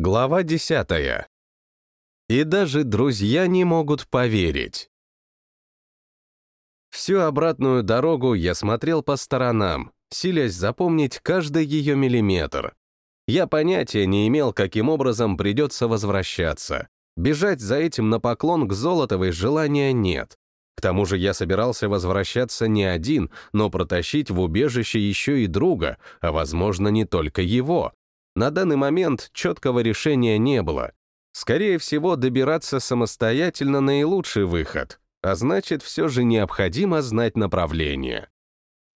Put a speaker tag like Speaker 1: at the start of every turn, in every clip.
Speaker 1: Глава десятая. И даже друзья не могут поверить. Всю обратную дорогу я смотрел по сторонам, силясь запомнить каждый ее миллиметр. Я понятия не имел, каким образом придется возвращаться. Бежать за этим на поклон к Золотовой желания нет. К тому же я собирался возвращаться не один, но протащить в убежище еще и друга, а, возможно, не только его. На данный момент четкого решения не было. Скорее всего, добираться самостоятельно наилучший выход, а значит, все же необходимо знать направление.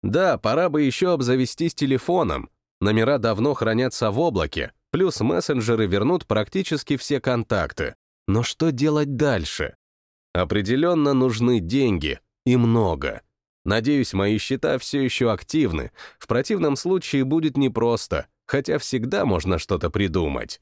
Speaker 1: Да, пора бы еще обзавестись телефоном. Номера давно хранятся в облаке, плюс мессенджеры вернут практически все контакты. Но что делать дальше? Определенно нужны деньги, и много. Надеюсь, мои счета все еще активны, в противном случае будет непросто, хотя всегда можно что-то придумать.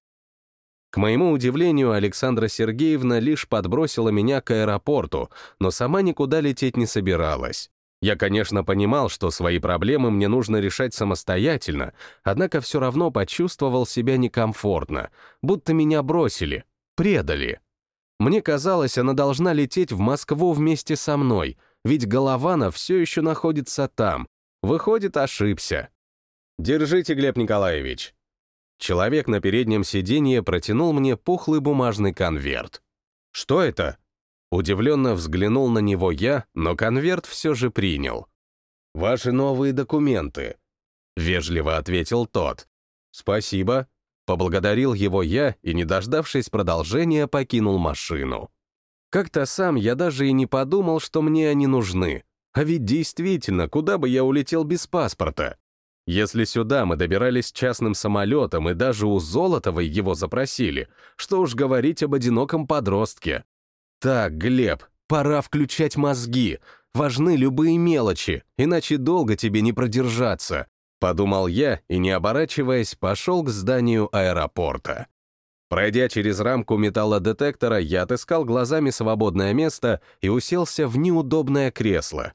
Speaker 1: К моему удивлению, Александра Сергеевна лишь подбросила меня к аэропорту, но сама никуда лететь не собиралась. Я, конечно, понимал, что свои проблемы мне нужно решать самостоятельно, однако все равно почувствовал себя некомфортно, будто меня бросили, предали. Мне казалось, она должна лететь в Москву вместе со мной, ведь Голованов все еще находится там. Выходит, ошибся. «Держите, Глеб Николаевич». Человек на переднем сиденье протянул мне пухлый бумажный конверт. «Что это?» Удивленно взглянул на него я, но конверт все же принял. «Ваши новые документы», — вежливо ответил тот. «Спасибо», — поблагодарил его я и, не дождавшись продолжения, покинул машину. Как-то сам я даже и не подумал, что мне они нужны. А ведь действительно, куда бы я улетел без паспорта? Если сюда мы добирались частным самолетом и даже у Золотовой его запросили, что уж говорить об одиноком подростке. Так, Глеб, пора включать мозги. Важны любые мелочи, иначе долго тебе не продержаться. Подумал я и, не оборачиваясь, пошел к зданию аэропорта. Пройдя через рамку металлодетектора, я отыскал глазами свободное место и уселся в неудобное кресло.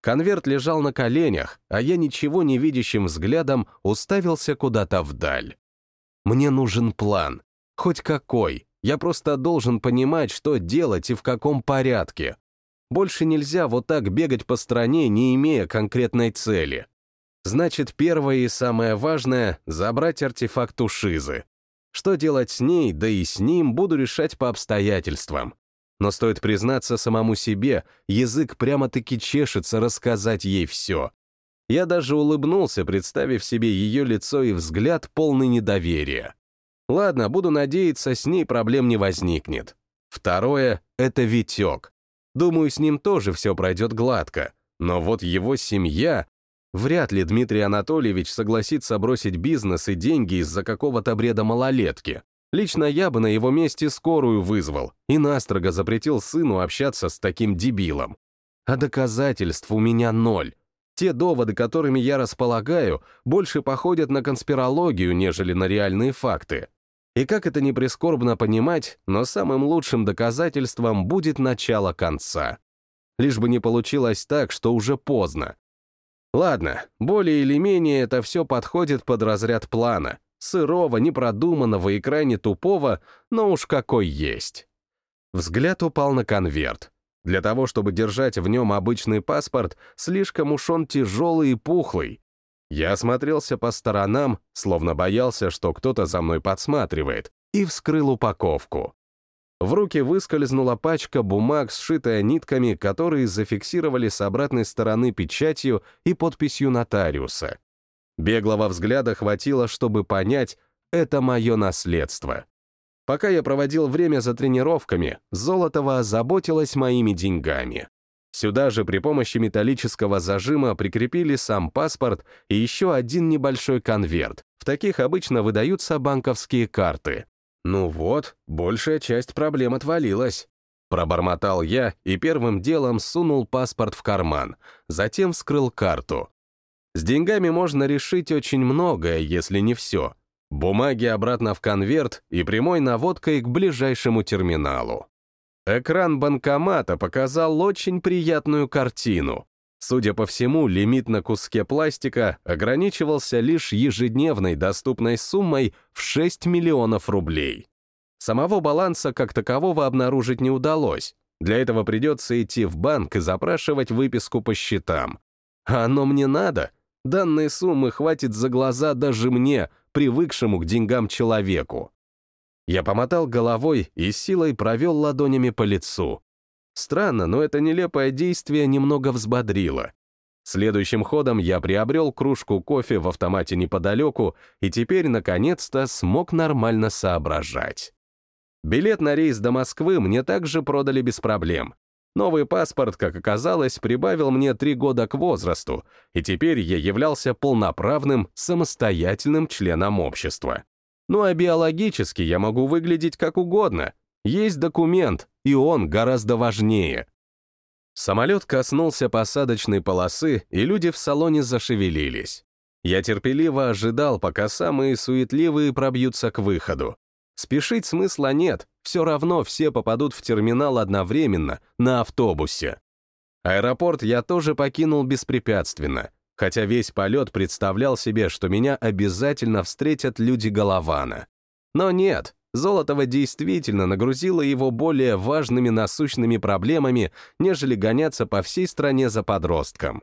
Speaker 1: Конверт лежал на коленях, а я ничего не видящим взглядом уставился куда-то вдаль. Мне нужен план. Хоть какой. Я просто должен понимать, что делать и в каком порядке. Больше нельзя вот так бегать по стране, не имея конкретной цели. Значит, первое и самое важное — забрать артефакт у Шизы. Что делать с ней, да и с ним, буду решать по обстоятельствам. Но стоит признаться самому себе, язык прямо-таки чешется рассказать ей все. Я даже улыбнулся, представив себе ее лицо и взгляд, полный недоверия. Ладно, буду надеяться, с ней проблем не возникнет. Второе — это Витек. Думаю, с ним тоже все пройдет гладко. Но вот его семья... Вряд ли Дмитрий Анатольевич согласится бросить бизнес и деньги из-за какого-то бреда малолетки. Лично я бы на его месте скорую вызвал и настрого запретил сыну общаться с таким дебилом. А доказательств у меня ноль. Те доводы, которыми я располагаю, больше походят на конспирологию, нежели на реальные факты. И как это не прискорбно понимать, но самым лучшим доказательством будет начало конца. Лишь бы не получилось так, что уже поздно. Ладно, более или менее это все подходит под разряд плана, Сырого, непродуманного и крайне тупого, но уж какой есть. Взгляд упал на конверт. Для того, чтобы держать в нем обычный паспорт, слишком уж он тяжелый и пухлый. Я осмотрелся по сторонам, словно боялся, что кто-то за мной подсматривает, и вскрыл упаковку. В руки выскользнула пачка бумаг, сшитая нитками, которые зафиксировали с обратной стороны печатью и подписью нотариуса. Беглого взгляда хватило, чтобы понять, это мое наследство. Пока я проводил время за тренировками, Золотова озаботилась моими деньгами. Сюда же при помощи металлического зажима прикрепили сам паспорт и еще один небольшой конверт. В таких обычно выдаются банковские карты. Ну вот, большая часть проблем отвалилась. Пробормотал я и первым делом сунул паспорт в карман, затем вскрыл карту. С деньгами можно решить очень многое, если не все. Бумаги обратно в конверт и прямой наводкой к ближайшему терминалу. Экран банкомата показал очень приятную картину. Судя по всему, лимит на куске пластика ограничивался лишь ежедневной доступной суммой в 6 миллионов рублей. Самого баланса как такового обнаружить не удалось. Для этого придется идти в банк и запрашивать выписку по счетам. А оно мне надо? Данной суммы хватит за глаза даже мне, привыкшему к деньгам человеку. Я помотал головой и силой провел ладонями по лицу. Странно, но это нелепое действие немного взбодрило. Следующим ходом я приобрел кружку кофе в автомате неподалеку и теперь, наконец-то, смог нормально соображать. Билет на рейс до Москвы мне также продали без проблем. Новый паспорт, как оказалось, прибавил мне три года к возрасту, и теперь я являлся полноправным, самостоятельным членом общества. Ну а биологически я могу выглядеть как угодно, есть документ, и он гораздо важнее. Самолет коснулся посадочной полосы, и люди в салоне зашевелились. Я терпеливо ожидал, пока самые суетливые пробьются к выходу. Спешить смысла нет, все равно все попадут в терминал одновременно, на автобусе. Аэропорт я тоже покинул беспрепятственно, хотя весь полет представлял себе, что меня обязательно встретят люди Голована. Но нет, Золотова действительно нагрузила его более важными насущными проблемами, нежели гоняться по всей стране за подростком.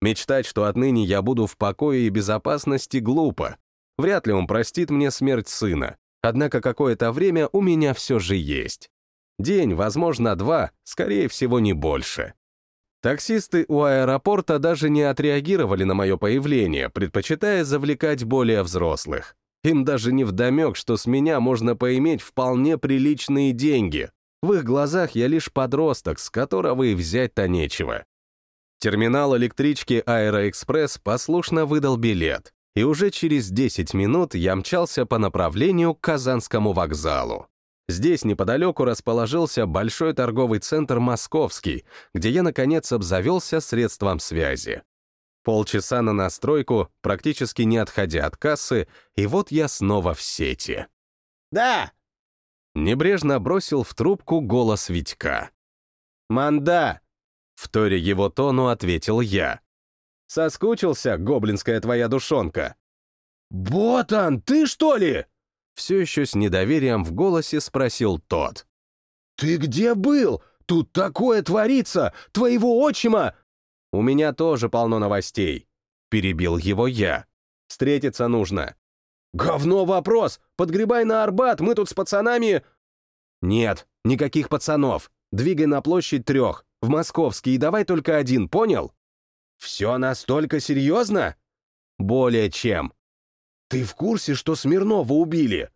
Speaker 1: Мечтать, что отныне я буду в покое и безопасности, глупо. Вряд ли он простит мне смерть сына. Однако какое-то время у меня все же есть. День, возможно, два, скорее всего, не больше. Таксисты у аэропорта даже не отреагировали на мое появление, предпочитая завлекать более взрослых. Им даже не вдомек, что с меня можно поиметь вполне приличные деньги. В их глазах я лишь подросток, с которого и взять-то нечего. Терминал электрички «Аэроэкспресс» послушно выдал билет, и уже через 10 минут я мчался по направлению к Казанскому вокзалу. Здесь неподалеку расположился большой торговый центр «Московский», где я, наконец, обзавелся средством связи. Полчаса на настройку, практически не отходя от кассы, и вот я снова в сети.
Speaker 2: «Да!»
Speaker 1: Небрежно бросил в трубку голос Витька.
Speaker 2: «Манда!»
Speaker 1: В торе его тону ответил я.
Speaker 2: «Соскучился, гоблинская твоя душонка?» «Ботан, ты что ли?»
Speaker 1: Все еще с недоверием в голосе спросил тот.
Speaker 2: «Ты где был? Тут такое творится! Твоего отчима «У меня тоже полно новостей», — перебил его я. «Встретиться нужно». «Говно вопрос! Подгребай на Арбат, мы тут с пацанами...» «Нет, никаких пацанов. Двигай на площадь трех, в Московский, и давай только один, понял?» «Все настолько серьезно?» «Более чем». «Ты в курсе, что Смирнова убили?»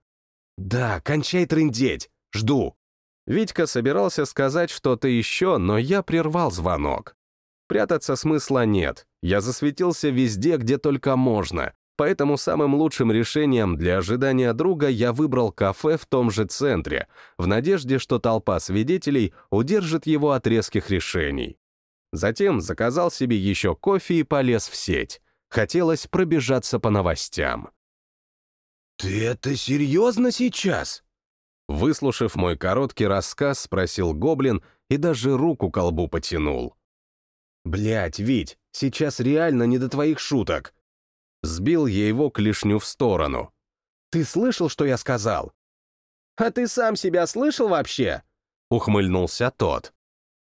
Speaker 2: «Да, кончай трындеть. Жду».
Speaker 1: Витька собирался сказать что-то еще, но я прервал звонок. Прятаться смысла нет. Я засветился везде, где только можно. Поэтому самым лучшим решением для ожидания друга я выбрал кафе в том же центре, в надежде, что толпа свидетелей удержит его от резких решений. Затем заказал себе еще кофе и полез в сеть. Хотелось пробежаться по новостям.
Speaker 2: «Ты это серьезно сейчас?»
Speaker 1: Выслушав мой короткий рассказ, спросил Гоблин и даже руку колбу потянул.
Speaker 2: Блять, Вить, сейчас реально не до твоих шуток.
Speaker 1: Сбил я его клешню в сторону.
Speaker 2: Ты слышал, что я сказал? А ты сам себя слышал вообще?
Speaker 1: Ухмыльнулся тот.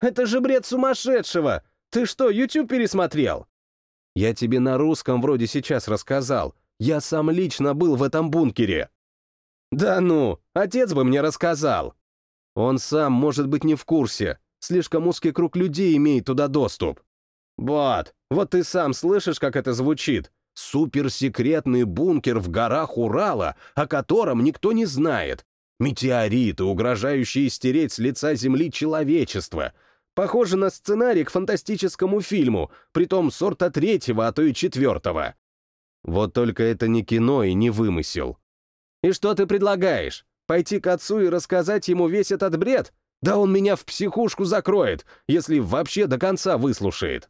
Speaker 2: Это же бред сумасшедшего! Ты что, YouTube пересмотрел? Я тебе на русском вроде сейчас рассказал. Я сам лично был в этом бункере. Да ну, отец бы мне рассказал. Он сам, может быть, не в курсе. Слишком узкий круг людей имеет туда доступ. «Вот, вот ты сам слышишь, как это звучит? Суперсекретный бункер в горах Урала, о котором никто не знает. Метеориты, угрожающие стереть с лица Земли человечество. Похоже на сценарий к фантастическому фильму, притом сорта третьего, а то и четвертого. Вот только это не кино и не вымысел. И что ты предлагаешь? Пойти к отцу и рассказать ему весь этот бред? Да он меня в психушку закроет, если вообще до конца выслушает.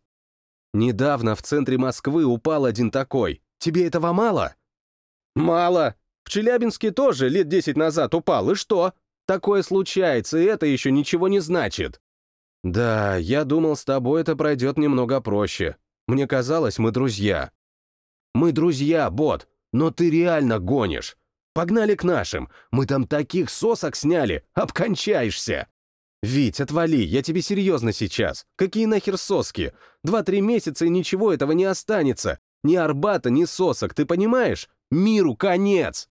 Speaker 2: Недавно в центре Москвы упал один такой. Тебе этого мало? Мало. В Челябинске тоже лет десять назад упал, и что? Такое случается, и это еще ничего не значит. «Да, я думал, с тобой это пройдет немного проще. Мне казалось, мы друзья». «Мы друзья, бот, но ты реально гонишь. Погнали к нашим, мы там таких сосок сняли, обкончаешься!» «Вить, отвали, я тебе серьезно сейчас. Какие нахер соски? Два-три месяца и ничего этого не останется. Ни Арбата, ни сосок, ты понимаешь? Миру конец!»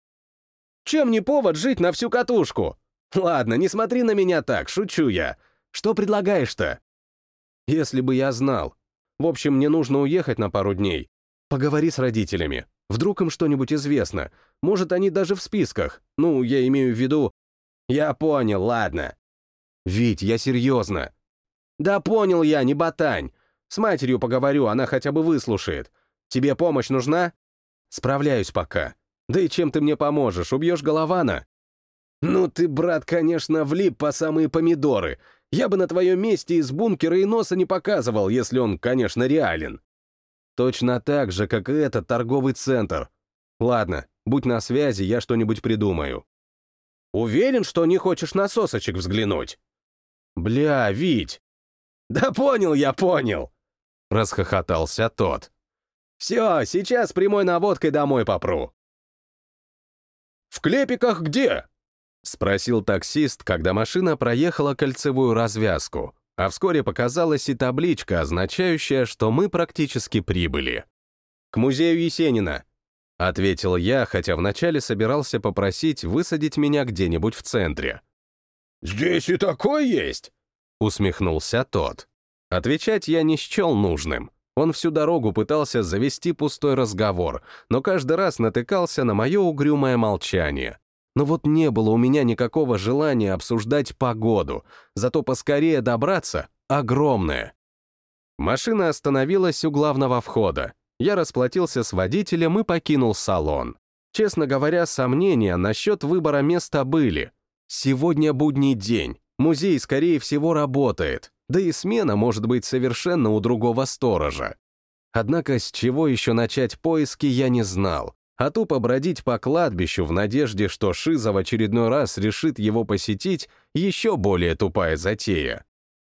Speaker 2: «Чем не повод жить на всю катушку?» «Ладно, не смотри на меня так, шучу я. Что предлагаешь-то?» «Если бы я знал. В общем, мне нужно уехать на пару дней. Поговори с родителями. Вдруг им что-нибудь известно. Может, они даже в списках. Ну, я имею в виду... Я понял, ладно. Вить, я серьезно. Да понял я, не ботань. С матерью поговорю, она хотя бы выслушает. Тебе помощь нужна? Справляюсь пока. Да и чем ты мне поможешь, убьешь Голована? Ну ты, брат, конечно, влип по самые помидоры. Я бы на твоем месте из бункера и носа не показывал, если он, конечно, реален. Точно так же, как и этот торговый центр. Ладно, будь на связи, я что-нибудь придумаю. Уверен, что не хочешь на сосочек взглянуть? Бля, Вить! Да понял я, понял! Расхохотался тот. Все, сейчас прямой наводкой домой попру. В клепиках где? Спросил таксист, когда машина проехала кольцевую развязку, а вскоре показалась и табличка, означающая, что мы практически прибыли. «К музею Есенина», — ответил я, хотя вначале собирался попросить высадить меня где-нибудь в центре. «Здесь и такой есть?» — усмехнулся тот. Отвечать я не счел нужным. Он всю дорогу пытался завести пустой разговор, но каждый раз натыкался на мое угрюмое молчание. Но вот не было у меня никакого желания обсуждать погоду, зато поскорее добраться — огромное. Машина остановилась у главного входа. Я расплатился с водителем и покинул салон. Честно говоря, сомнения насчет выбора места были. Сегодня будний день, музей, скорее всего, работает, да и смена может быть совершенно у другого сторожа. Однако с чего еще начать поиски, я не знал а тупо бродить по кладбищу в надежде, что Шиза в очередной раз решит его посетить, еще более тупая затея.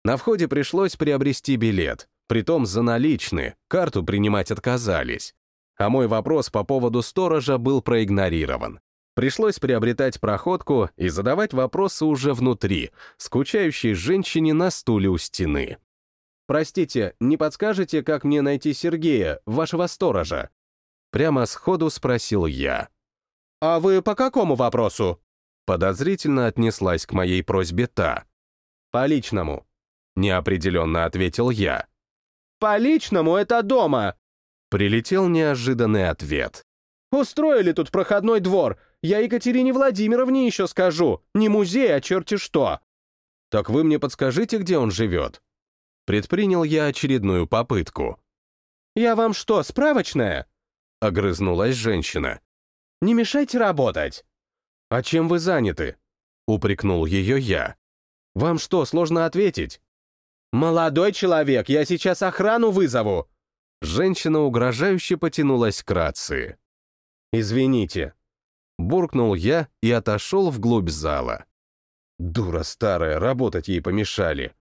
Speaker 2: На входе пришлось приобрести билет, притом за наличные, карту принимать отказались. А мой вопрос по поводу сторожа был проигнорирован. Пришлось приобретать проходку и задавать вопросы уже внутри, скучающей женщине на стуле у стены. «Простите, не подскажете, как мне найти Сергея, вашего сторожа?» Прямо сходу спросил я. «А вы по какому вопросу?» Подозрительно отнеслась к моей просьбе та. «По личному», — неопределенно ответил я. «По личному это дома!» Прилетел неожиданный ответ. «Устроили тут проходной двор. Я Екатерине Владимировне еще скажу. Не музей, а черти что!» «Так вы мне подскажите, где он живет?» Предпринял я очередную попытку. «Я вам что, справочная?» — огрызнулась женщина. «Не мешайте работать!» «А чем вы заняты?» — упрекнул ее я. «Вам что, сложно ответить?» «Молодой человек, я сейчас охрану вызову!» Женщина угрожающе потянулась к рации. «Извините», — буркнул я и отошел вглубь зала. Дура старая, работать ей помешали.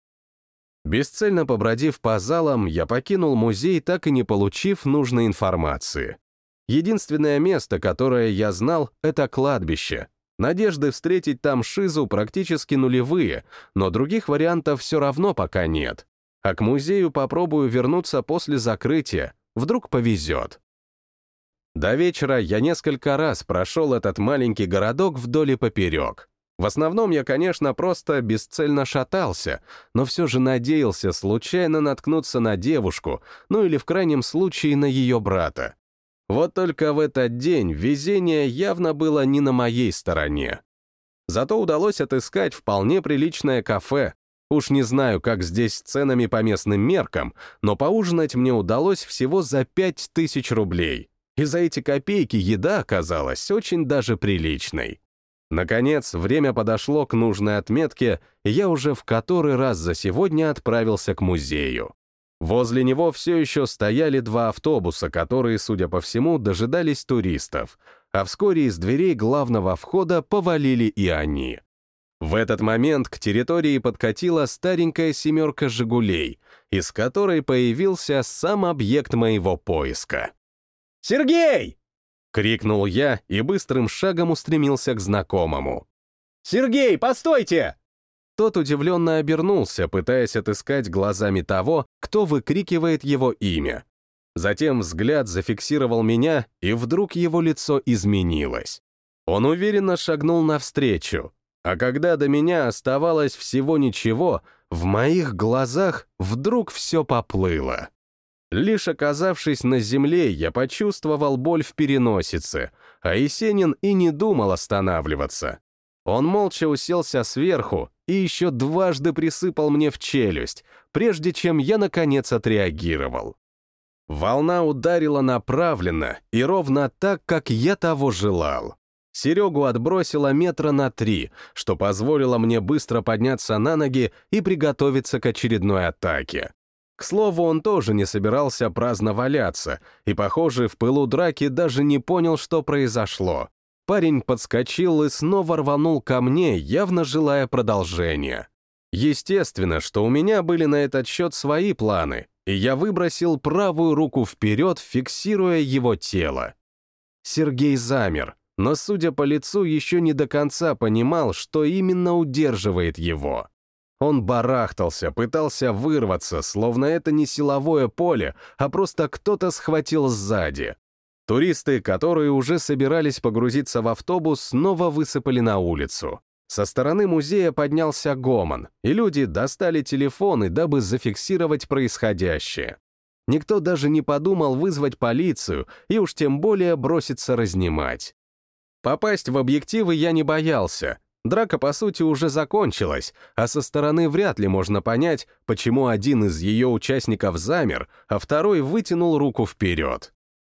Speaker 2: Бесцельно побродив по залам, я покинул музей, так и не получив нужной информации. Единственное место, которое я знал, это кладбище. Надежды встретить там Шизу практически нулевые, но других вариантов все равно пока нет. А к музею попробую вернуться после закрытия, вдруг повезет. До вечера я несколько раз прошел этот маленький городок вдоль и поперек. В основном я, конечно, просто бесцельно шатался, но все же надеялся случайно наткнуться на девушку, ну или в крайнем случае на ее брата. Вот только в этот день везение явно было не на моей стороне. Зато удалось отыскать вполне приличное кафе. Уж не знаю, как здесь с ценами по местным меркам, но поужинать мне удалось всего за пять тысяч рублей. И за эти копейки еда оказалась очень даже приличной. Наконец, время подошло к нужной отметке, и я уже в который раз за сегодня отправился к музею. Возле него все еще стояли два автобуса, которые, судя по всему, дожидались туристов, а вскоре из дверей главного входа повалили и они.
Speaker 1: В этот момент к территории подкатила старенькая семерка «Жигулей», из которой появился сам объект моего поиска.
Speaker 2: «Сергей!»
Speaker 1: — крикнул я и быстрым шагом устремился к знакомому.
Speaker 2: «Сергей, постойте!»
Speaker 1: Тот удивленно обернулся, пытаясь отыскать глазами того, кто выкрикивает его имя. Затем взгляд зафиксировал меня, и вдруг его лицо изменилось. Он уверенно шагнул навстречу, а когда до меня оставалось всего ничего, в моих глазах вдруг все поплыло. Лишь оказавшись на земле, я почувствовал боль в переносице, а Есенин и не думал останавливаться. Он молча уселся сверху и еще дважды присыпал мне в челюсть, прежде чем я, наконец, отреагировал. Волна ударила направленно и ровно так, как я того желал. Серегу отбросило метра на три, что позволило мне быстро подняться на ноги и приготовиться к очередной атаке. К слову, он тоже не собирался праздно валяться, и, похоже, в пылу драки даже не понял, что произошло. Парень подскочил и снова рванул ко мне, явно желая продолжения. Естественно, что у меня были на этот счет свои планы, и я выбросил правую руку вперед, фиксируя его тело. Сергей замер, но, судя по лицу, еще не до конца понимал, что именно удерживает его. Он барахтался, пытался вырваться, словно это не силовое поле, а просто кто-то схватил сзади. Туристы, которые уже собирались погрузиться в автобус, снова высыпали на улицу. Со стороны музея поднялся гомон, и люди достали телефоны, дабы зафиксировать происходящее. Никто даже не подумал вызвать полицию и уж тем более броситься разнимать. Попасть в объективы я не боялся. Драка, по сути, уже закончилась, а со стороны вряд ли можно понять, почему один из ее участников замер, а второй вытянул руку вперед.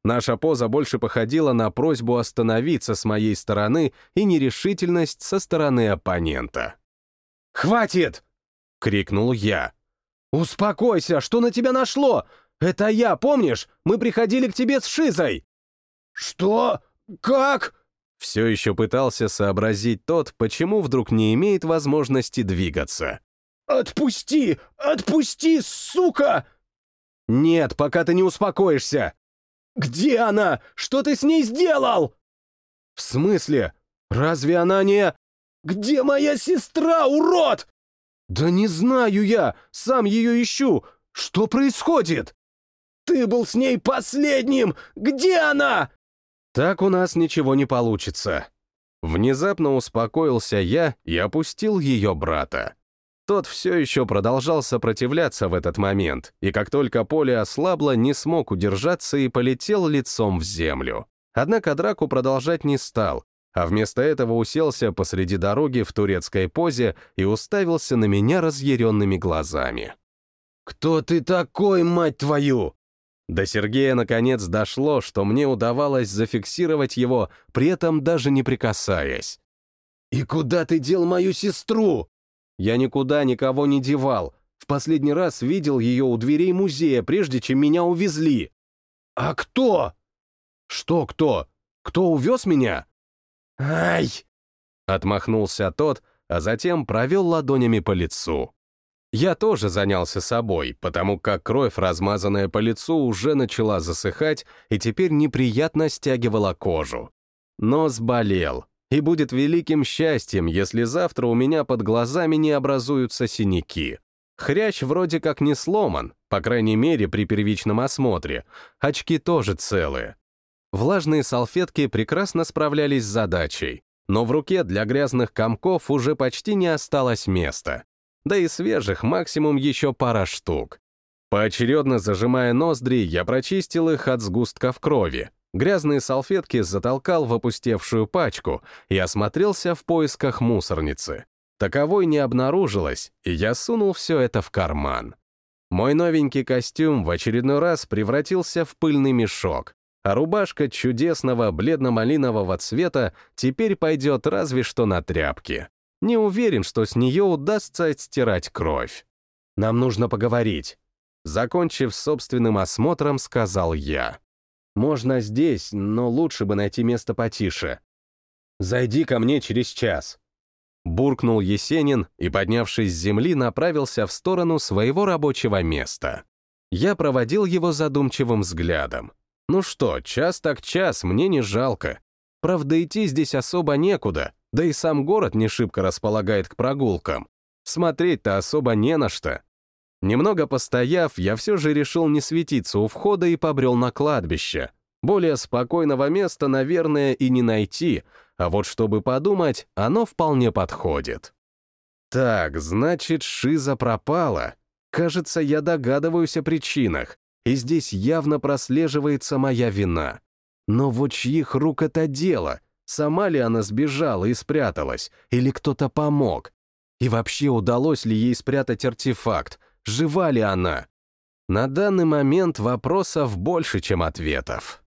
Speaker 1: Наша поза больше походила на просьбу остановиться с моей стороны и нерешительность со стороны оппонента.
Speaker 2: «Хватит!» — крикнул я. «Успокойся, что на тебя нашло? Это я, помнишь? Мы приходили к тебе с Шизой!» «Что? Как?»
Speaker 1: Все еще пытался сообразить тот, почему вдруг не имеет возможности двигаться.
Speaker 2: «Отпусти! Отпусти, сука!» «Нет, пока ты не успокоишься!» «Где она? Что ты с ней сделал?» «В смысле? Разве она не...» «Где моя сестра, урод?» «Да не знаю я, сам ее ищу. Что происходит?» «Ты был с ней последним! Где она?»
Speaker 1: Так у нас ничего не получится. Внезапно успокоился я и опустил ее брата. Тот все еще продолжал сопротивляться в этот момент, и как только поле ослабло, не смог удержаться и полетел лицом в землю. Однако драку продолжать не стал, а вместо этого уселся посреди дороги в турецкой позе и уставился на меня разъяренными глазами.
Speaker 2: «Кто ты такой, мать твою?»
Speaker 1: До Сергея наконец дошло, что мне удавалось зафиксировать его, при этом даже не прикасаясь.
Speaker 2: «И куда ты дел мою сестру?»
Speaker 1: «Я никуда никого не девал. В последний раз видел ее у дверей музея, прежде чем меня увезли».
Speaker 2: «А кто?»
Speaker 1: «Что кто? Кто увез меня?»
Speaker 2: «Ай!»
Speaker 1: Отмахнулся тот, а затем провел ладонями по лицу. Я тоже занялся собой, потому как кровь, размазанная по лицу, уже начала засыхать и теперь неприятно стягивала кожу. Нос болел, и будет великим счастьем, если завтра у меня под глазами не образуются синяки. Хрящ вроде как не сломан, по крайней мере при первичном осмотре, очки тоже целые. Влажные салфетки прекрасно справлялись с задачей, но в руке для грязных комков уже почти не осталось места да и свежих максимум еще пара штук. Поочередно зажимая ноздри, я прочистил их от сгустков крови, грязные салфетки затолкал в опустевшую пачку и осмотрелся в поисках мусорницы. Таковой не обнаружилось, и я сунул все это в карман. Мой новенький костюм в очередной раз превратился в пыльный мешок, а рубашка чудесного бледно-малинового цвета теперь пойдет разве что на тряпки. Не уверен, что с нее удастся отстирать кровь. Нам нужно поговорить. Закончив собственным осмотром, сказал я. Можно здесь, но лучше бы найти место потише. Зайди ко мне через час. буркнул Есенин и, поднявшись с земли, направился в сторону своего рабочего места. Я проводил его задумчивым взглядом. Ну что, час так час, мне не жалко. Правда, идти здесь особо некуда, да и сам город не шибко располагает к прогулкам. Смотреть-то особо не на что. Немного постояв, я все же решил не светиться у входа и побрел на кладбище. Более спокойного места, наверное, и не найти, а вот чтобы подумать, оно вполне подходит. Так, значит, Шиза пропала. Кажется, я догадываюсь о причинах, и здесь явно прослеживается моя вина. Но вот чьих рук это дело? Сама ли она сбежала и спряталась, или кто-то помог? И вообще удалось ли ей спрятать артефакт? Жива ли она? На данный момент вопросов больше, чем ответов.